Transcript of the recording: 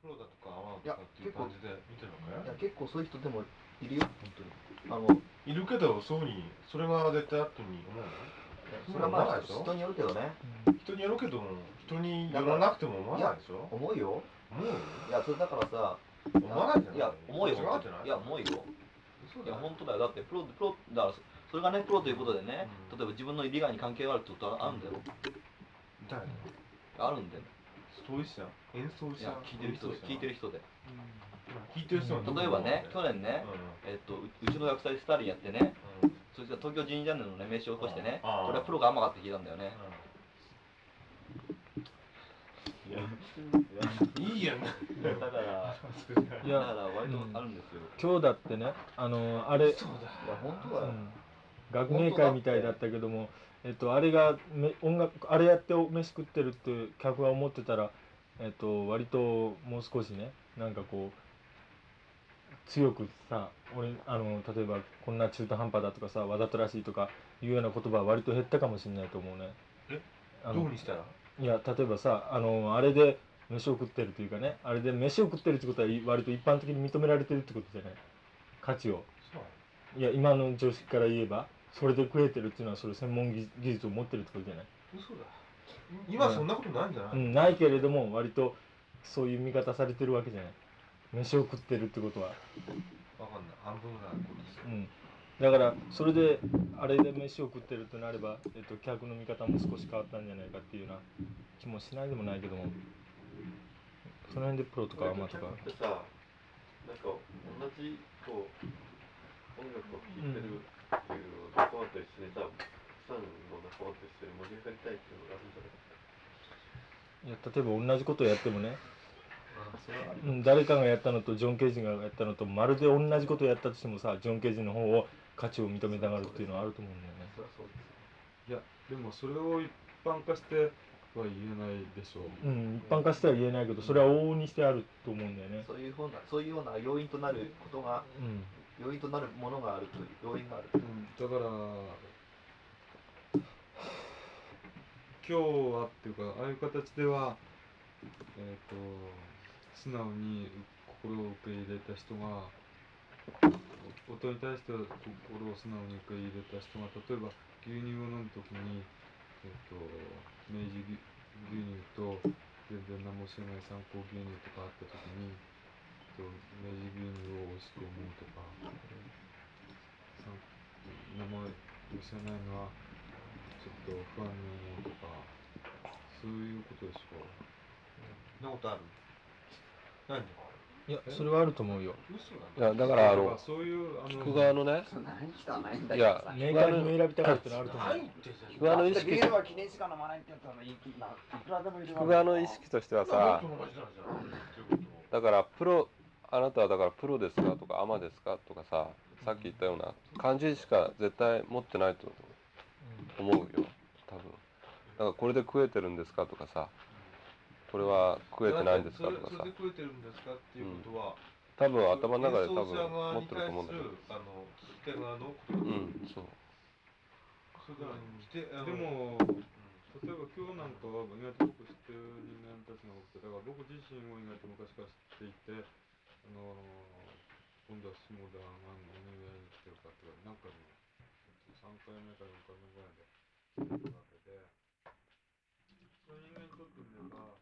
プロだとかアマいやとかっていう感じで見てるのかいやい結構そういう人でもいるよ本当に。あのいるけどそうにそれが絶対あったに思うそれはまあ人によるけどね。の人によるけども人によらなくても思わないでしょ？思うよ。思う？よいやそれだからさ思わないじゃない？いや思うよ。違うんじゃない？いや思うよ。いや本当だよ。だってプロプロだからそれがねプロということでね、うん。例えば自分の利害に関係があるってことはあるんだよ。だよあるんだよストイスや演奏者いや聞いてる人で聞いてる人で。聞いてる人はどこ例えばね去年ね、えっとううちの学祭スターリーやってねうん。うんそいつが東京ジンジャンネルのね名刺を起こしてねああこれはプロが甘かって聞いたんだよね。いやいいやん。だからいやだから割とあるんですよ、今日だってねあのあれ、そうだ。いや本当だよ、うん学芸会みたいだったけども、えっと、あれがめ音楽あれやって飯食ってるって客が思ってたら、えっと、割ともう少しねなんかこう強くさ俺あの例えばこんな中途半端だとかさわざとらしいとかいうような言葉は割と減ったかもしれないと思うね。え？あのどうにしたら？いや例えばさあのあれで飯を食ってるというかねあれで飯を食ってるってことは割と一般的に認められてるってことじゃない？価値を。いや今の常識から言えばそれで食えてるっていうのはそれ専門技技術を持ってるってことじゃない、嘘だ。今そんなことないんじゃない？うん、ないけれども割とそういう見方されてるわけじゃない？飯を食ってるってことは、わかんない。半分ぐらいうん、だからそれであれで飯を食ってるとなれば、えっと、客の見方も少し変わったんじゃないかっていうような気もしないでもないけども。その辺でプロとかアマとか。ってさなんか同じこう音楽を聴いてるう仲間と一緒にさ、ファンの仲間と一緒に盛り上がりたいっていうのがあるんじゃないですかいや例えば同じことをやってもね、あそれはあるうん、誰かがやったのとジョン・ケージがやったのとまるで同じことをやったとしてもさジョン・ケージの方を価値を認めたがるっていうのはあると思うんだよね。それはそうですいやでもそれを一般化しては言えないでしょう、うん、一般化しては言えないけどそれは往々にしてあると思うんだよね。そういうふうなそういうような要因となることがうん要因となるものがあるという要因があるうん、だから今日はっていうかああいう形ではえっ、と素直に心を受け入れた人が音に対しては心を素直に受け入れた人が例えば牛乳を飲む時に、えっと明治牛乳と全然何も知らない参考牛乳とかあった時に、と明治牛乳を美味しく思うとか。さ名前を知らないのはちょっと不安に思うとか。そういうことでしょそんなことある？何？いやそれはあると思うよ。いやだうからあのそういうあの聞く側のねいんだいやメーカー選びたかったのはあると思う。聞く側の意ビ識ールは記念しか飲まないって言ったらいいいくらでもいる聞く側の意識としてはさだからプロあなたはだからプロですかとかアマですかとかささっき言ったような漢字しか絶対持ってないと思う。よ多分。だからこれで食えてるんですかとかさこれは食えてないんですかとかさ。それそれで食えてるんですかっていうことは、多分頭の中で多分持ってると思うんだけど。あの聞き手側のうんそうそれから聞き手あのでもうん。例えば今日なんかは意外と僕知ってる人間たちが多くてだから僕自身も意外と昔から知っていてあの今度は下田がお願いに来てるかってなんかね3回目か4回目ぐらいで来てるわけでそういう人間にとってみれば